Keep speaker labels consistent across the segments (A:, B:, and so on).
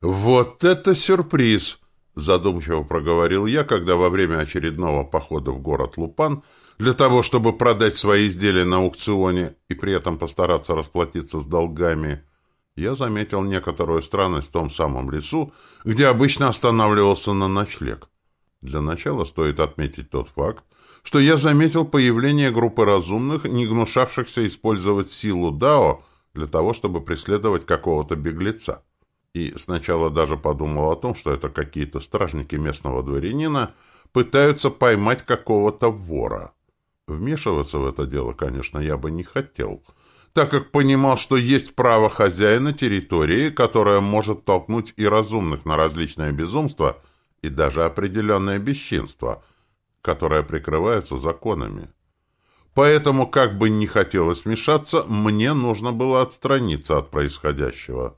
A: «Вот это сюрприз!» — задумчиво проговорил я, когда во время очередного похода в город Лупан для того, чтобы продать свои изделия на аукционе и при этом постараться расплатиться с долгами, я заметил некоторую странность в том самом лесу, где обычно останавливался на ночлег. Для начала стоит отметить тот факт, что я заметил появление группы разумных, не гнушавшихся использовать силу Дао для того, чтобы преследовать какого-то беглеца. И сначала даже подумал о том, что это какие-то стражники местного дворянина пытаются поймать какого-то вора. Вмешиваться в это дело, конечно, я бы не хотел, так как понимал, что есть право хозяина территории, которое может толкнуть и разумных на различное безумство, и даже определенное бесчинство, которое прикрывается законами. Поэтому, как бы не хотелось вмешаться, мне нужно было отстраниться от происходящего.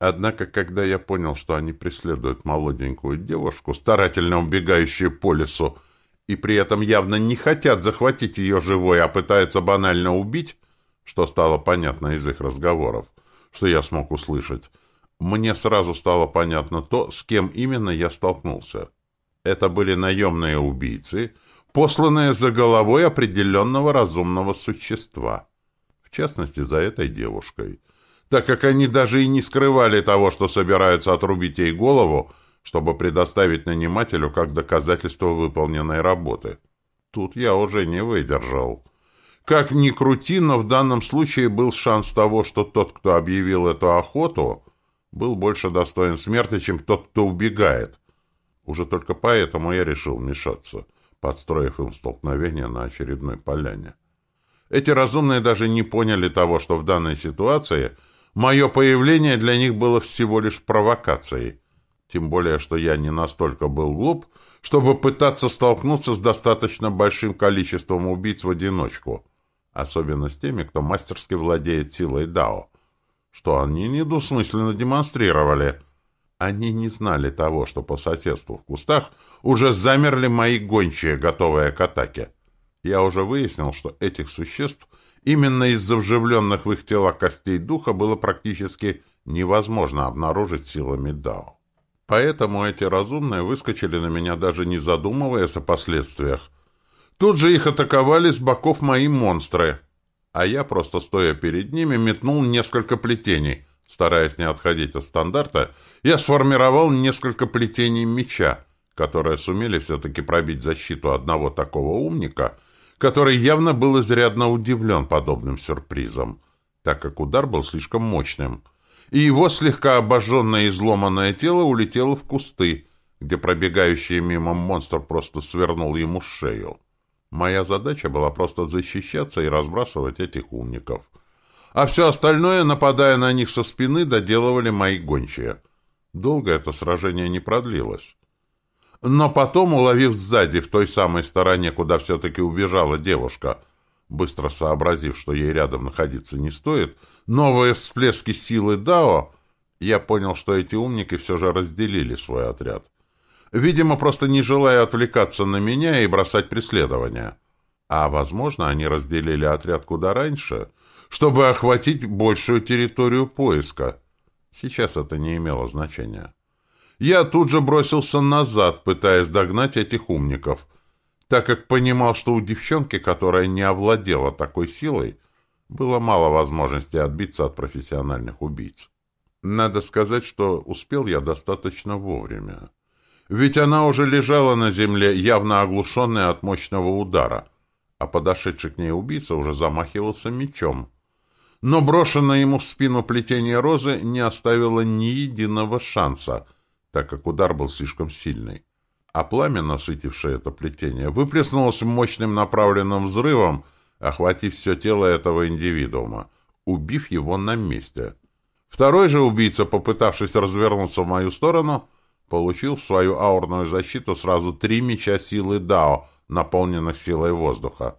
A: Однако, когда я понял, что они преследуют молоденькую девушку, старательно убегающую по лесу, и при этом явно не хотят захватить ее живой, а пытаются банально убить, что стало понятно из их разговоров, что я смог услышать, мне сразу стало понятно то, с кем именно я столкнулся. Это были наемные убийцы, посланные за головой определенного разумного существа. В частности, за этой девушкой. Так как они даже и не скрывали того, что собираются отрубить ей голову, чтобы предоставить нанимателю как доказательство выполненной работы. Тут я уже не выдержал. Как ни крути, но в данном случае был шанс того, что тот, кто объявил эту охоту, был больше достоин смерти, чем тот, кто убегает. Уже только поэтому я решил вмешаться, подстроив им столкновение на очередной поляне. Эти разумные даже не поняли того, что в данной ситуации мое появление для них было всего лишь провокацией. Тем более, что я не настолько был глуп, чтобы пытаться столкнуться с достаточно большим количеством убийц в одиночку, особенно с теми, кто мастерски владеет силой Дао, что они недвусмысленно демонстрировали. Они не знали того, что по соседству в кустах уже замерли мои гончие, готовые к атаке. Я уже выяснил, что этих существ именно из-за вживленных в их тела костей духа было практически невозможно обнаружить силами Дао. Поэтому эти разумные выскочили на меня, даже не задумываясь о последствиях. Тут же их атаковали с боков мои монстры. А я, просто стоя перед ними, метнул несколько плетений. Стараясь не отходить от стандарта, я сформировал несколько плетений меча, которые сумели все-таки пробить защиту одного такого умника, который явно был изрядно удивлен подобным сюрпризом, так как удар был слишком мощным — и его слегка обожженное и изломанное тело улетело в кусты, где пробегающий мимо монстр просто свернул ему шею. Моя задача была просто защищаться и разбрасывать этих умников. А все остальное, нападая на них со спины, доделывали мои гончие. Долго это сражение не продлилось. Но потом, уловив сзади, в той самой стороне, куда все-таки убежала девушка, быстро сообразив, что ей рядом находиться не стоит, новые всплески силы Дао, я понял, что эти умники все же разделили свой отряд. Видимо, просто не желая отвлекаться на меня и бросать преследование. А, возможно, они разделили отряд куда раньше, чтобы охватить большую территорию поиска. Сейчас это не имело значения. Я тут же бросился назад, пытаясь догнать этих умников — так как понимал, что у девчонки, которая не овладела такой силой, было мало возможности отбиться от профессиональных убийц. Надо сказать, что успел я достаточно вовремя. Ведь она уже лежала на земле, явно оглушенная от мощного удара, а подошедший к ней убийца уже замахивался мечом. Но брошенное ему в спину плетение розы не оставило ни единого шанса, так как удар был слишком сильный а пламя, насытившее это плетение, выплеснулось мощным направленным взрывом, охватив все тело этого индивидуума, убив его на месте. Второй же убийца, попытавшись развернуться в мою сторону, получил в свою аурную защиту сразу три меча силы Дао, наполненных силой воздуха.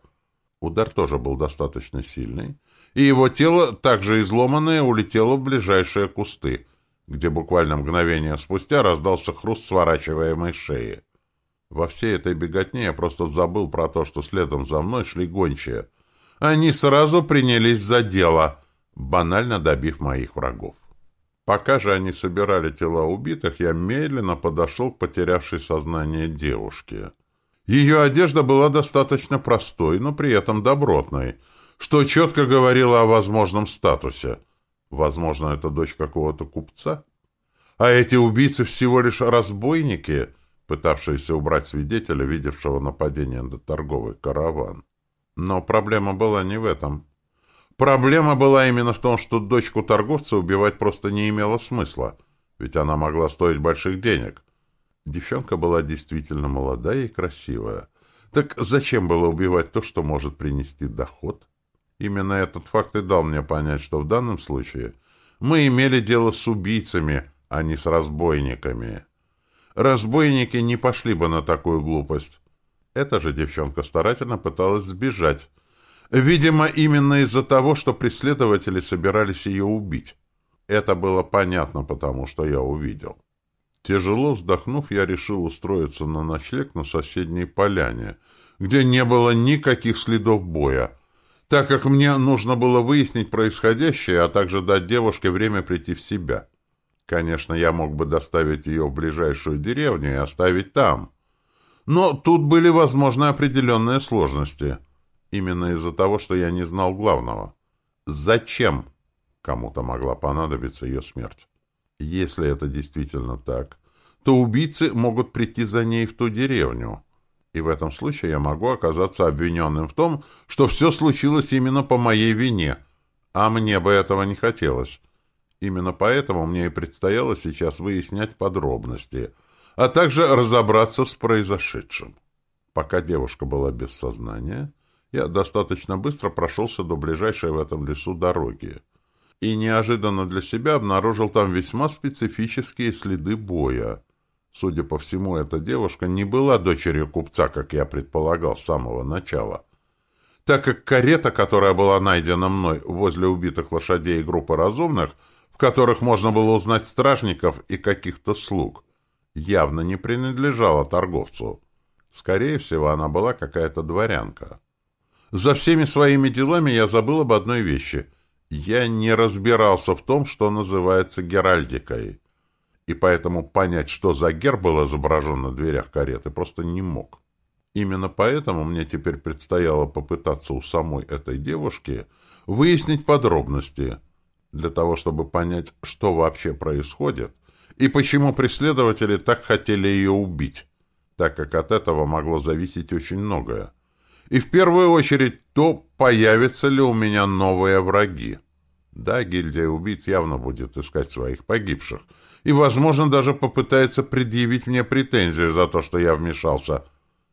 A: Удар тоже был достаточно сильный, и его тело, также изломанное, улетело в ближайшие кусты — где буквально мгновение спустя раздался хруст сворачиваемой шеи. Во всей этой беготне я просто забыл про то, что следом за мной шли гончие. Они сразу принялись за дело, банально добив моих врагов. Пока же они собирали тела убитых, я медленно подошел к потерявшей сознание девушке. Ее одежда была достаточно простой, но при этом добротной, что четко говорило о возможном статусе. Возможно, это дочь какого-то купца? А эти убийцы всего лишь разбойники, пытавшиеся убрать свидетеля, видевшего нападение на торговый караван. Но проблема была не в этом. Проблема была именно в том, что дочку торговца убивать просто не имело смысла, ведь она могла стоить больших денег. Девчонка была действительно молодая и красивая. Так зачем было убивать то, что может принести доход? Именно этот факт и дал мне понять, что в данном случае мы имели дело с убийцами, а не с разбойниками. Разбойники не пошли бы на такую глупость. Эта же девчонка старательно пыталась сбежать. Видимо, именно из-за того, что преследователи собирались ее убить. Это было понятно, потому что я увидел. Тяжело вздохнув, я решил устроиться на ночлег на соседней поляне, где не было никаких следов боя, так как мне нужно было выяснить происходящее, а также дать девушке время прийти в себя. Конечно, я мог бы доставить ее в ближайшую деревню и оставить там. Но тут были возможны определенные сложности. Именно из-за того, что я не знал главного. Зачем кому-то могла понадобиться ее смерть? Если это действительно так, то убийцы могут прийти за ней в ту деревню. И в этом случае я могу оказаться обвиненным в том, что все случилось именно по моей вине. А мне бы этого не хотелось. Именно поэтому мне и предстояло сейчас выяснять подробности, а также разобраться с произошедшим. Пока девушка была без сознания, я достаточно быстро прошелся до ближайшей в этом лесу дороги и неожиданно для себя обнаружил там весьма специфические следы боя. Судя по всему, эта девушка не была дочерью купца, как я предполагал с самого начала, так как карета, которая была найдена мной возле убитых лошадей и группы разумных, которых можно было узнать стражников и каких-то слуг, явно не принадлежала торговцу. Скорее всего, она была какая-то дворянка. За всеми своими делами я забыл об одной вещи. Я не разбирался в том, что называется геральдикой. И поэтому понять, что за герб был изображен на дверях кареты, просто не мог. Именно поэтому мне теперь предстояло попытаться у самой этой девушки выяснить подробности – для того, чтобы понять, что вообще происходит и почему преследователи так хотели ее убить, так как от этого могло зависеть очень многое. И в первую очередь то, появятся ли у меня новые враги. Да, гильдия убийц явно будет искать своих погибших, и, возможно, даже попытается предъявить мне претензии за то, что я вмешался.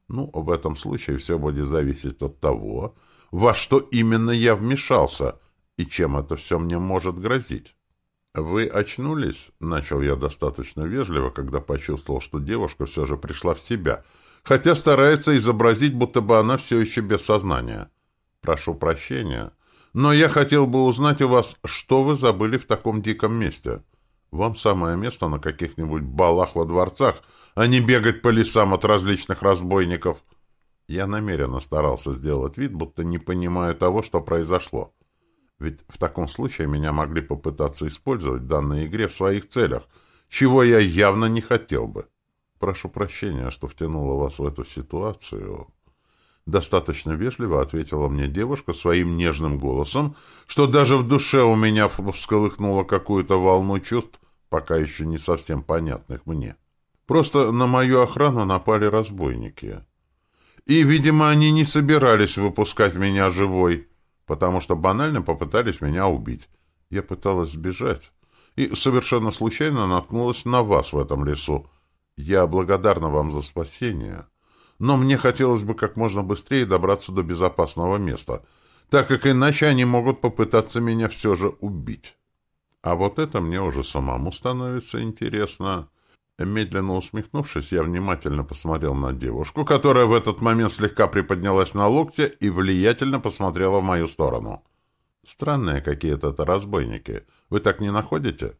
A: Ну, в этом случае все будет зависеть от того, во что именно я вмешался — и чем это все мне может грозить? «Вы очнулись?» — начал я достаточно вежливо, когда почувствовал, что девушка все же пришла в себя, хотя старается изобразить, будто бы она все еще без сознания. «Прошу прощения, но я хотел бы узнать у вас, что вы забыли в таком диком месте. Вам самое место на каких-нибудь балах во дворцах, а не бегать по лесам от различных разбойников». Я намеренно старался сделать вид, будто не понимаю того, что произошло. Ведь в таком случае меня могли попытаться использовать в данной игре в своих целях, чего я явно не хотел бы. Прошу прощения, что втянула вас в эту ситуацию. Достаточно вежливо ответила мне девушка своим нежным голосом, что даже в душе у меня всколыхнуло какую-то волну чувств, пока еще не совсем понятных мне. Просто на мою охрану напали разбойники. И, видимо, они не собирались выпускать меня живой потому что банально попытались меня убить. Я пыталась сбежать и совершенно случайно наткнулась на вас в этом лесу. Я благодарна вам за спасение, но мне хотелось бы как можно быстрее добраться до безопасного места, так как иначе они могут попытаться меня все же убить. А вот это мне уже самому становится интересно. Медленно усмехнувшись, я внимательно посмотрел на девушку, которая в этот момент слегка приподнялась на локте и влиятельно посмотрела в мою сторону. Странные какие-то это разбойники. Вы так не находите?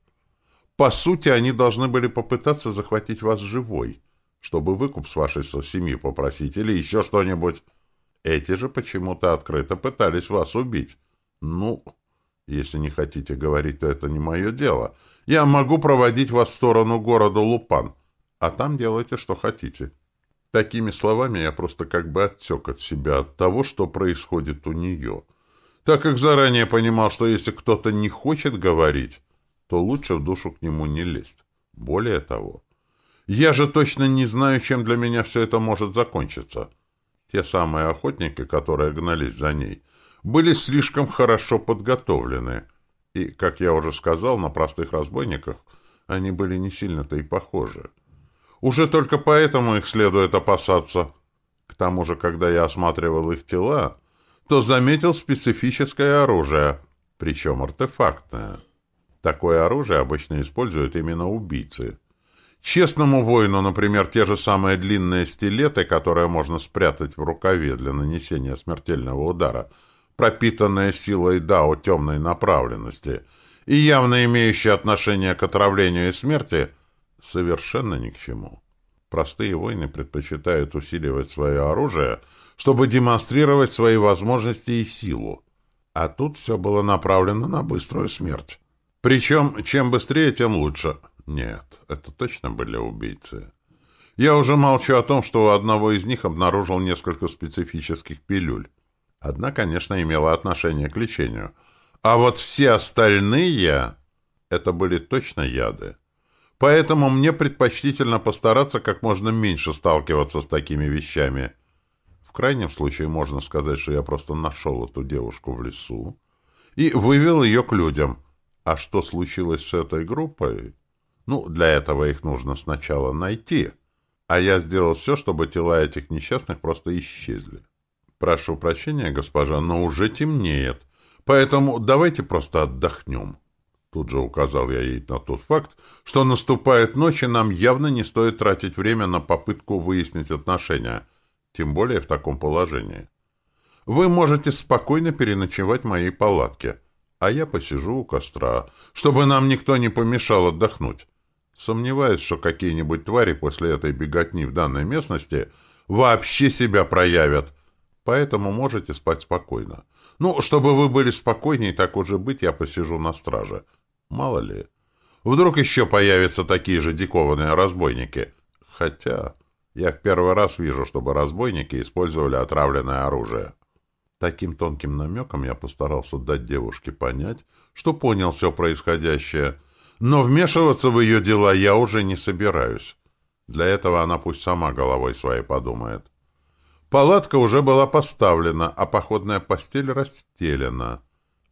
A: По сути, они должны были попытаться захватить вас живой, чтобы выкуп с вашей семьи попросить или еще что-нибудь. Эти же почему-то открыто пытались вас убить. Ну, если не хотите говорить, то это не мое дело — Я могу проводить вас в сторону города Лупан, а там делайте, что хотите». Такими словами я просто как бы отсек от себя от того, что происходит у нее, так как заранее понимал, что если кто-то не хочет говорить, то лучше в душу к нему не лезть. Более того, я же точно не знаю, чем для меня все это может закончиться. Те самые охотники, которые гнались за ней, были слишком хорошо подготовлены, и, как я уже сказал, на простых разбойниках они были не сильно-то и похожи. Уже только поэтому их следует опасаться. К тому же, когда я осматривал их тела, то заметил специфическое оружие, причем артефактное. Такое оружие обычно используют именно убийцы. Честному воину, например, те же самые длинные стилеты, которые можно спрятать в рукаве для нанесения смертельного удара, пропитанные силой дао темной направленности и явно имеющие отношение к отравлению и смерти, совершенно ни к чему. Простые воины предпочитают усиливать свое оружие, чтобы демонстрировать свои возможности и силу. А тут все было направлено на быструю смерть. Причем, чем быстрее, тем лучше. Нет, это точно были убийцы. Я уже молчу о том, что у одного из них обнаружил несколько специфических пилюль. Одна, конечно, имела отношение к лечению. А вот все остальные — это были точно яды. Поэтому мне предпочтительно постараться как можно меньше сталкиваться с такими вещами. В крайнем случае можно сказать, что я просто нашел эту девушку в лесу и вывел ее к людям. А что случилось с этой группой? Ну, для этого их нужно сначала найти. А я сделал все, чтобы тела этих несчастных просто исчезли. Прошу прощения, госпожа, но уже темнеет. Поэтому давайте просто отдохнем. Тут же указал я ей на тот факт, что наступает ночь, и нам явно не стоит тратить время на попытку выяснить отношения, тем более в таком положении. Вы можете спокойно переночевать в моей палатке, а я посижу у костра, чтобы нам никто не помешал отдохнуть. Сомневаюсь, что какие-нибудь твари после этой беготни в данной местности вообще себя проявят, поэтому можете спать спокойно. Ну, чтобы вы были спокойнее, так уже быть, я посижу на страже. Мало ли. Вдруг еще появятся такие же дикованные разбойники. Хотя я в первый раз вижу, чтобы разбойники использовали отравленное оружие. Таким тонким намеком я постарался дать девушке понять, что понял все происходящее, но вмешиваться в ее дела я уже не собираюсь. Для этого она пусть сама головой своей подумает. Палатка уже была поставлена, а походная постель расстелена.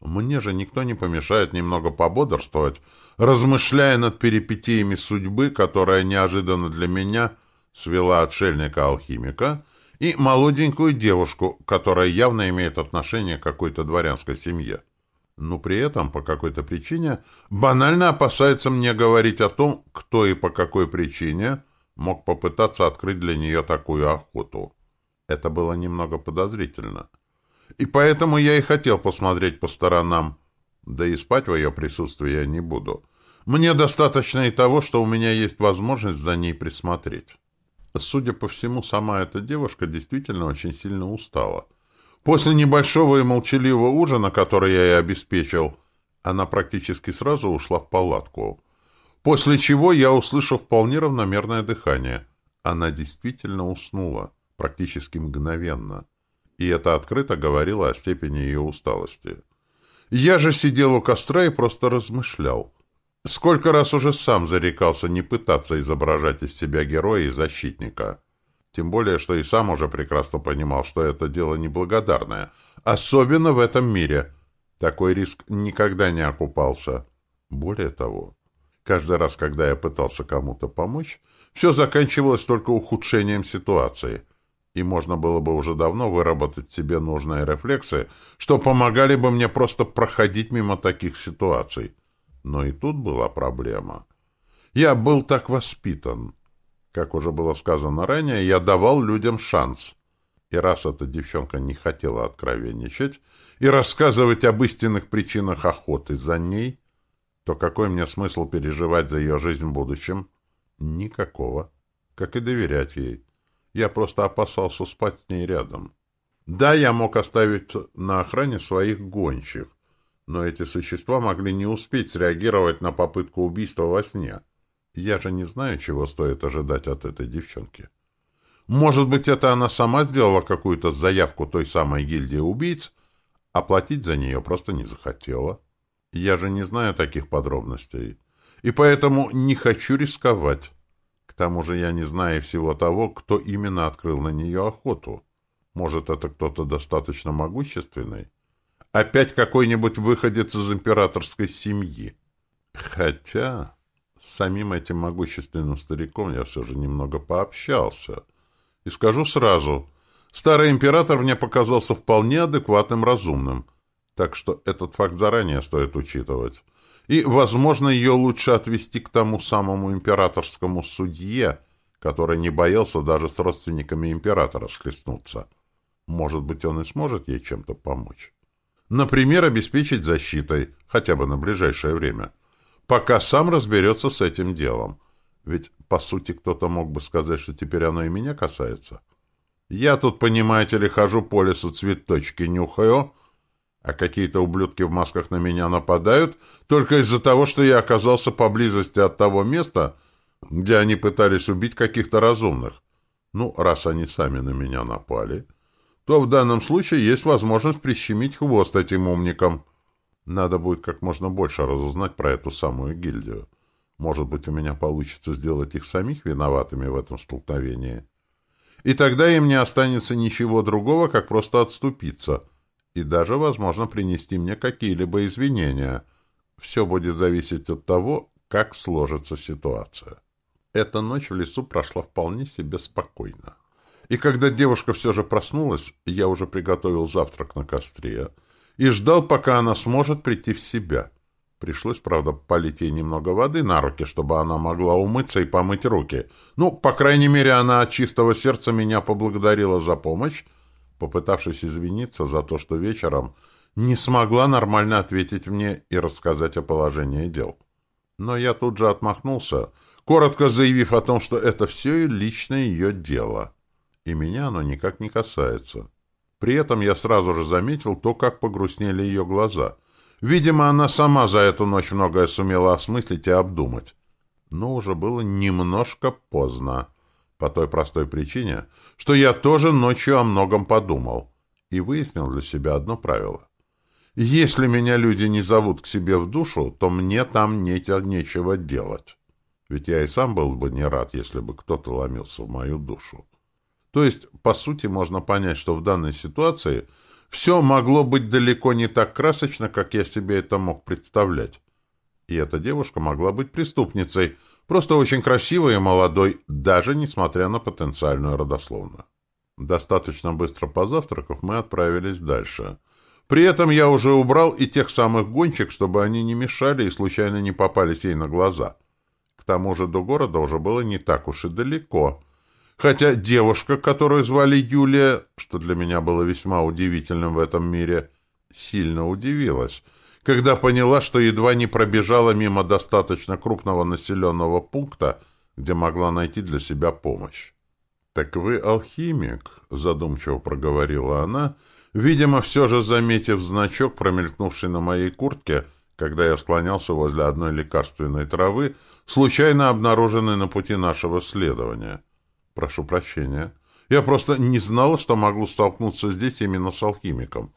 A: Мне же никто не помешает немного пободрствовать, размышляя над перипетиями судьбы, которая неожиданно для меня свела отшельника-алхимика и молоденькую девушку, которая явно имеет отношение к какой-то дворянской семье. Но при этом, по какой-то причине, банально опасается мне говорить о том, кто и по какой причине мог попытаться открыть для нее такую охоту. Это было немного подозрительно. И поэтому я и хотел посмотреть по сторонам. Да и спать в ее присутствии я не буду. Мне достаточно и того, что у меня есть возможность за ней присмотреть. Судя по всему, сама эта девушка действительно очень сильно устала. После небольшого и молчаливого ужина, который я ей обеспечил, она практически сразу ушла в палатку. После чего я услышал вполне равномерное дыхание. Она действительно уснула, практически мгновенно и это открыто говорило о степени ее усталости. Я же сидел у костра и просто размышлял. Сколько раз уже сам зарекался не пытаться изображать из себя героя и защитника. Тем более, что и сам уже прекрасно понимал, что это дело неблагодарное. Особенно в этом мире. Такой риск никогда не окупался. Более того, каждый раз, когда я пытался кому-то помочь, все заканчивалось только ухудшением ситуации — и можно было бы уже давно выработать себе нужные рефлексы, что помогали бы мне просто проходить мимо таких ситуаций. Но и тут была проблема. Я был так воспитан. Как уже было сказано ранее, я давал людям шанс. И раз эта девчонка не хотела откровенничать и рассказывать об истинных причинах охоты за ней, то какой мне смысл переживать за ее жизнь в будущем? Никакого. Как и доверять ей. Я просто опасался спать с ней рядом. Да, я мог оставить на охране своих гончих, Но эти существа могли не успеть среагировать на попытку убийства во сне. Я же не знаю, чего стоит ожидать от этой девчонки. Может быть, это она сама сделала какую-то заявку той самой гильдии убийц, а платить за нее просто не захотела. Я же не знаю таких подробностей, и поэтому не хочу рисковать. К тому же я не знаю всего того, кто именно открыл на нее охоту. Может, это кто-то достаточно могущественный? Опять какой-нибудь выходец из императорской семьи. Хотя с самим этим могущественным стариком я все же немного пообщался. И скажу сразу, старый император мне показался вполне адекватным, разумным. Так что этот факт заранее стоит учитывать. И, возможно, ее лучше отвести к тому самому императорскому судье, который не боялся даже с родственниками императора схлестнуться. Может быть, он и сможет ей чем-то помочь. Например, обеспечить защитой, хотя бы на ближайшее время, пока сам разберется с этим делом. Ведь, по сути, кто-то мог бы сказать, что теперь оно и меня касается. Я тут, понимаете ли, хожу по лесу цветочки нюхаю, а какие-то ублюдки в масках на меня нападают только из-за того, что я оказался поблизости от того места, где они пытались убить каких-то разумных. Ну, раз они сами на меня напали, то в данном случае есть возможность прищемить хвост этим умникам. Надо будет как можно больше разузнать про эту самую гильдию. Может быть, у меня получится сделать их самих виноватыми в этом столкновении. И тогда им не останется ничего другого, как просто отступиться. И даже, возможно, принести мне какие-либо извинения. Все будет зависеть от того, как сложится ситуация. Эта ночь в лесу прошла вполне себе спокойно. И когда девушка все же проснулась, я уже приготовил завтрак на костре и ждал, пока она сможет прийти в себя. Пришлось, правда, полить ей немного воды на руки, чтобы она могла умыться и помыть руки. Ну, по крайней мере, она от чистого сердца меня поблагодарила за помощь, попытавшись извиниться за то, что вечером не смогла нормально ответить мне и рассказать о положении дел. Но я тут же отмахнулся, коротко заявив о том, что это все и лично ее дело и меня оно никак не касается. При этом я сразу же заметил то, как погрустнели ее глаза. Видимо, она сама за эту ночь многое сумела осмыслить и обдумать. Но уже было немножко поздно. По той простой причине, что я тоже ночью о многом подумал и выяснил для себя одно правило. Если меня люди не зовут к себе в душу, то мне там не нечего делать. Ведь я и сам был бы не рад, если бы кто-то ломился в мою душу. То есть, по сути, можно понять, что в данной ситуации все могло быть далеко не так красочно, как я себе это мог представлять. И эта девушка могла быть преступницей, просто очень красивой и молодой, даже несмотря на потенциальную родословную. Достаточно быстро позавтракав, мы отправились дальше. При этом я уже убрал и тех самых гонщик, чтобы они не мешали и случайно не попались ей на глаза. К тому же до города уже было не так уж и далеко — хотя девушка, которую звали Юлия, что для меня было весьма удивительным в этом мире, сильно удивилась, когда поняла, что едва не пробежала мимо достаточно крупного населенного пункта, где могла найти для себя помощь. «Так вы алхимик», — задумчиво проговорила она, видимо, все же заметив значок, промелькнувший на моей куртке, когда я склонялся возле одной лекарственной травы, случайно обнаруженной на пути нашего следования. Прошу прощения. Я просто не знала, что могу столкнуться здесь именно с алхимиком.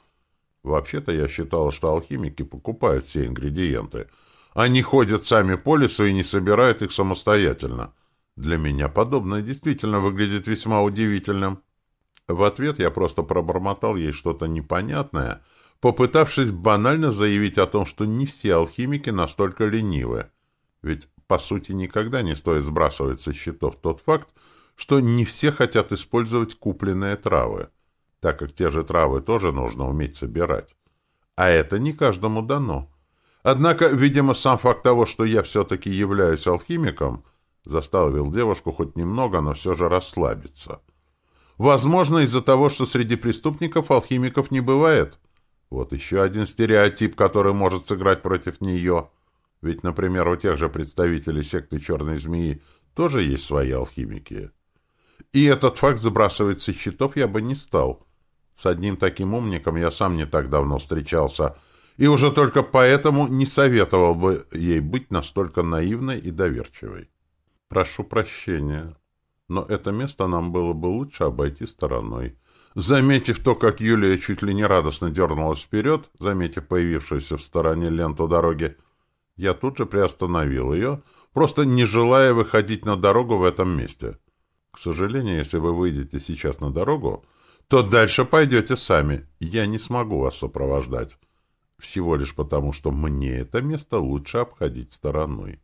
A: Вообще-то я считала, что алхимики покупают все ингредиенты. Они ходят сами по лесу и не собирают их самостоятельно. Для меня подобное действительно выглядит весьма удивительным. В ответ я просто пробормотал ей что-то непонятное, попытавшись банально заявить о том, что не все алхимики настолько ленивы. Ведь, по сути, никогда не стоит сбрасывать со счетов тот факт, что не все хотят использовать купленные травы, так как те же травы тоже нужно уметь собирать. А это не каждому дано. Однако, видимо, сам факт того, что я все-таки являюсь алхимиком, заставил девушку хоть немного, но все же расслабиться. Возможно, из-за того, что среди преступников алхимиков не бывает. Вот еще один стереотип, который может сыграть против нее. Ведь, например, у тех же представителей секты Черной Змеи тоже есть свои алхимики. И этот факт забрасывать со счетов я бы не стал. С одним таким умником я сам не так давно встречался, и уже только поэтому не советовал бы ей быть настолько наивной и доверчивой. Прошу прощения, но это место нам было бы лучше обойти стороной. Заметив то, как Юлия чуть ли не радостно дернулась вперед, заметив появившуюся в стороне ленту дороги, я тут же приостановил ее, просто не желая выходить на дорогу в этом месте. К сожалению, если вы выйдете сейчас на дорогу, то дальше пойдете сами. Я не смогу вас сопровождать. Всего лишь потому, что мне это место лучше обходить стороной.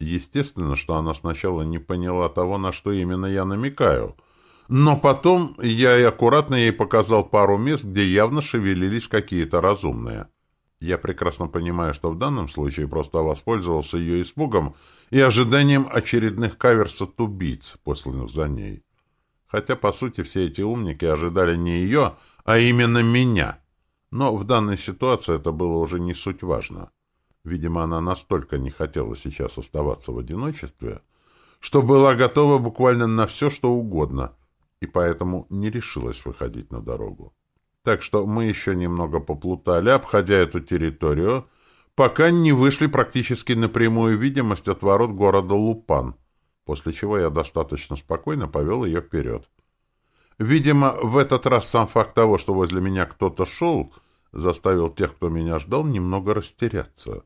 A: Естественно, что она сначала не поняла того, на что именно я намекаю. Но потом я и аккуратно ей показал пару мест, где явно шевелились какие-то разумные. Я прекрасно понимаю, что в данном случае просто воспользовался ее испугом и ожиданием очередных каверс от убийц, посланных за ней. Хотя, по сути, все эти умники ожидали не ее, а именно меня. Но в данной ситуации это было уже не суть важно. Видимо, она настолько не хотела сейчас оставаться в одиночестве, что была готова буквально на все, что угодно, и поэтому не решилась выходить на дорогу. Так что мы еще немного поплутали, обходя эту территорию, пока не вышли практически на прямую видимость от ворот города Лупан, после чего я достаточно спокойно повел ее вперед. Видимо, в этот раз сам факт того, что возле меня кто-то шел, заставил тех, кто меня ждал, немного растеряться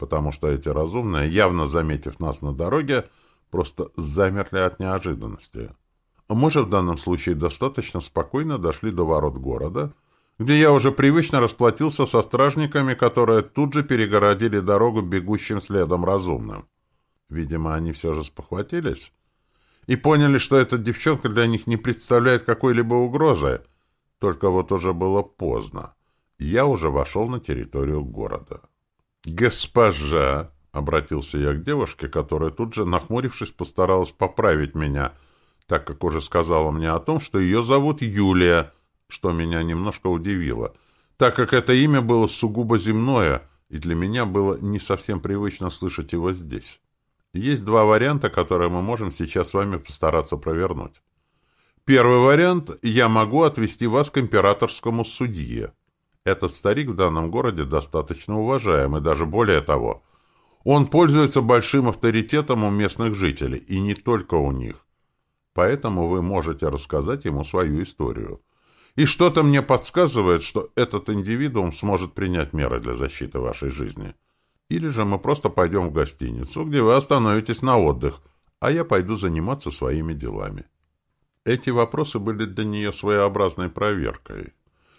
A: потому что эти разумные, явно заметив нас на дороге, просто замерли от неожиданности. Мы же в данном случае достаточно спокойно дошли до ворот города, где я уже привычно расплатился со стражниками, которые тут же перегородили дорогу бегущим следом разумным. Видимо, они все же спохватились и поняли, что эта девчонка для них не представляет какой-либо угрозы. Только вот уже было поздно. Я уже вошел на территорию города. «Госпожа!» — обратился я к девушке, которая тут же, нахмурившись, постаралась поправить меня, так как уже сказала мне о том, что ее зовут Юлия, что меня немножко удивило, так как это имя было сугубо земное, и для меня было не совсем привычно слышать его здесь. Есть два варианта, которые мы можем сейчас с вами постараться провернуть. Первый вариант — я могу отвести вас к императорскому судье. Этот старик в данном городе достаточно уважаем, и даже более того. Он пользуется большим авторитетом у местных жителей, и не только у них. Поэтому вы можете рассказать ему свою историю. И что-то мне подсказывает, что этот индивидуум сможет принять меры для защиты вашей жизни. Или же мы просто пойдем в гостиницу, где вы остановитесь на отдых, а я пойду заниматься своими делами. Эти вопросы были для нее своеобразной проверкой.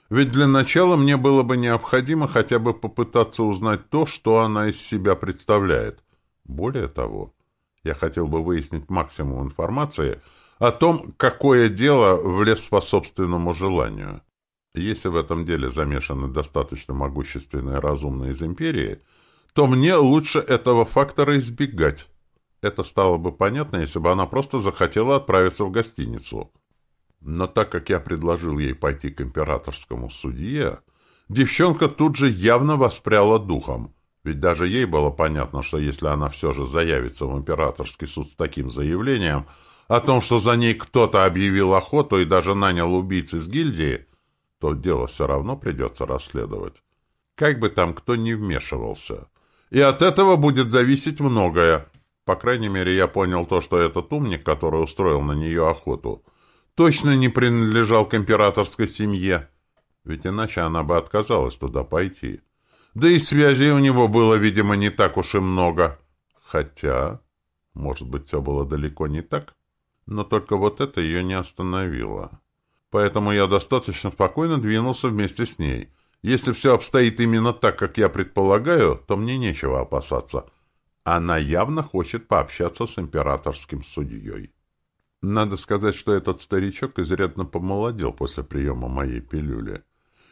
A: Ведь для начала мне было бы необходимо хотя бы попытаться узнать то, что она из себя представляет. Более того, я хотел бы выяснить максимум информации о том, какое дело влез по собственному желанию. Если в этом деле замешаны достаточно могущественные разумные из империи, то мне лучше этого фактора избегать. Это стало бы понятно, если бы она просто захотела отправиться в гостиницу. Но так как я предложил ей пойти к императорскому судье, девчонка тут же явно воспряла духом, ведь даже ей было понятно, что если она все же заявится в императорский суд с таким заявлением о том, что за ней кто-то объявил охоту и даже нанял убийц из гильдии, то дело все равно придется расследовать. Как бы там кто ни вмешивался. И от этого будет зависеть многое. По крайней мере, я понял то, что этот умник, который устроил на нее охоту, точно не принадлежал к императорской семье, ведь иначе она бы отказалась туда пойти. Да и связей у него было, видимо, не так уж и много. Хотя, может быть, все было далеко не так, но только вот это ее не остановило. Поэтому я достаточно спокойно двинулся вместе с ней. Если все обстоит именно так, как я предполагаю, то мне нечего опасаться. Она явно хочет пообщаться с императорским судьей. Надо сказать, что этот старичок изрядно помолодел после приема моей пилюли.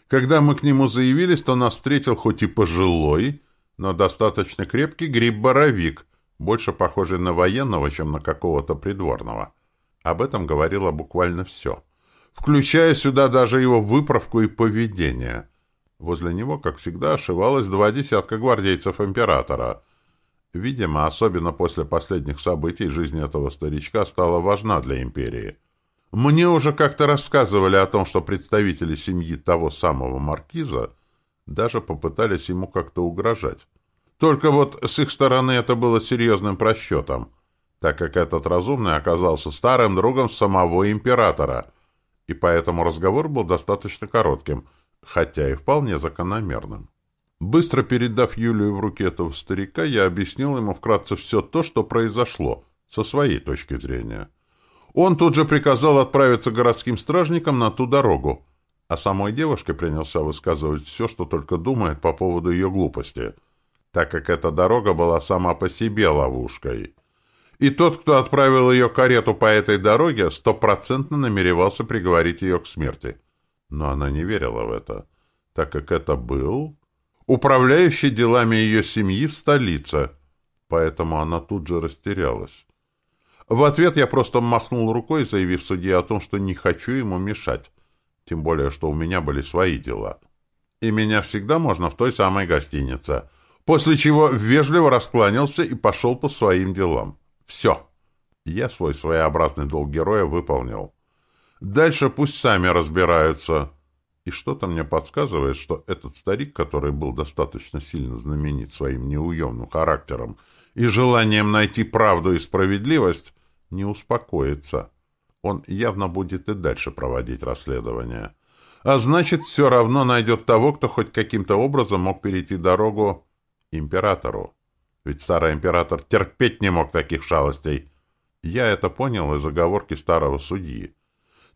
A: Когда мы к нему заявились, то нас встретил хоть и пожилой, но достаточно крепкий гриб-боровик, больше похожий на военного, чем на какого-то придворного. Об этом говорило буквально все, включая сюда даже его выправку и поведение. Возле него, как всегда, ошивалось два десятка гвардейцев императора — Видимо, особенно после последних событий жизнь этого старичка стала важна для империи. Мне уже как-то рассказывали о том, что представители семьи того самого маркиза даже попытались ему как-то угрожать. Только вот с их стороны это было серьезным просчетом, так как этот разумный оказался старым другом самого императора, и поэтому разговор был достаточно коротким, хотя и вполне закономерным. Быстро передав Юлию в руки этого старика, я объяснил ему вкратце все то, что произошло, со своей точки зрения. Он тут же приказал отправиться городским стражникам на ту дорогу, а самой девушке принялся высказывать все, что только думает по поводу ее глупости, так как эта дорога была сама по себе ловушкой. И тот, кто отправил ее карету по этой дороге, стопроцентно намеревался приговорить ее к смерти. Но она не верила в это, так как это был управляющий делами ее семьи в столице, поэтому она тут же растерялась. В ответ я просто махнул рукой, заявив судье о том, что не хочу ему мешать, тем более, что у меня были свои дела. И меня всегда можно в той самой гостинице, после чего вежливо раскланялся и пошел по своим делам. Все. Я свой своеобразный долг героя выполнил. Дальше пусть сами разбираются. И что-то мне подсказывает, что этот старик, который был достаточно сильно знаменит своим неуемным характером и желанием найти правду и справедливость, не успокоится. Он явно будет и дальше проводить расследование. А значит, все равно найдет того, кто хоть каким-то образом мог перейти дорогу императору. Ведь старый император терпеть не мог таких шалостей. Я это понял из оговорки старого судьи.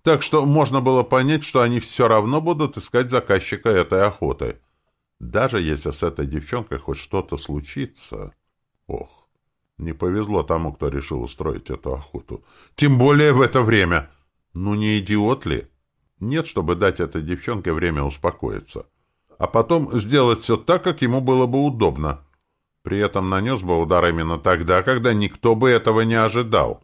A: Так что можно было понять, что они все равно будут искать заказчика этой охоты. Даже если с этой девчонкой хоть что-то случится. Ох, не повезло тому, кто решил устроить эту охоту. Тем более в это время. Ну не идиот ли? Нет, чтобы дать этой девчонке время успокоиться. А потом сделать все так, как ему было бы удобно. При этом нанес бы удар именно тогда, когда никто бы этого не ожидал.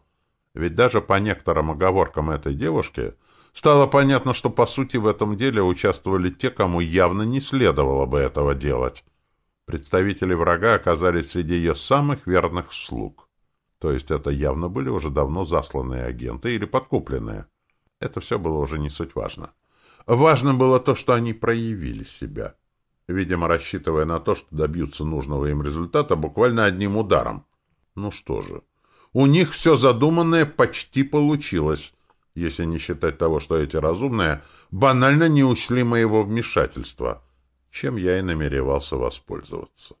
A: Ведь даже по некоторым оговоркам этой девушки стало понятно, что по сути в этом деле участвовали те, кому явно не следовало бы этого делать. Представители врага оказались среди ее самых верных слуг. То есть это явно были уже давно засланные агенты или подкупленные. Это все было уже не суть важно. Важно было то, что они проявили себя. Видимо, рассчитывая на то, что добьются нужного им результата буквально одним ударом. Ну что же, у них все задуманное почти получилось, если не считать того, что эти разумные банально не учли моего вмешательства, чем я и намеревался воспользоваться.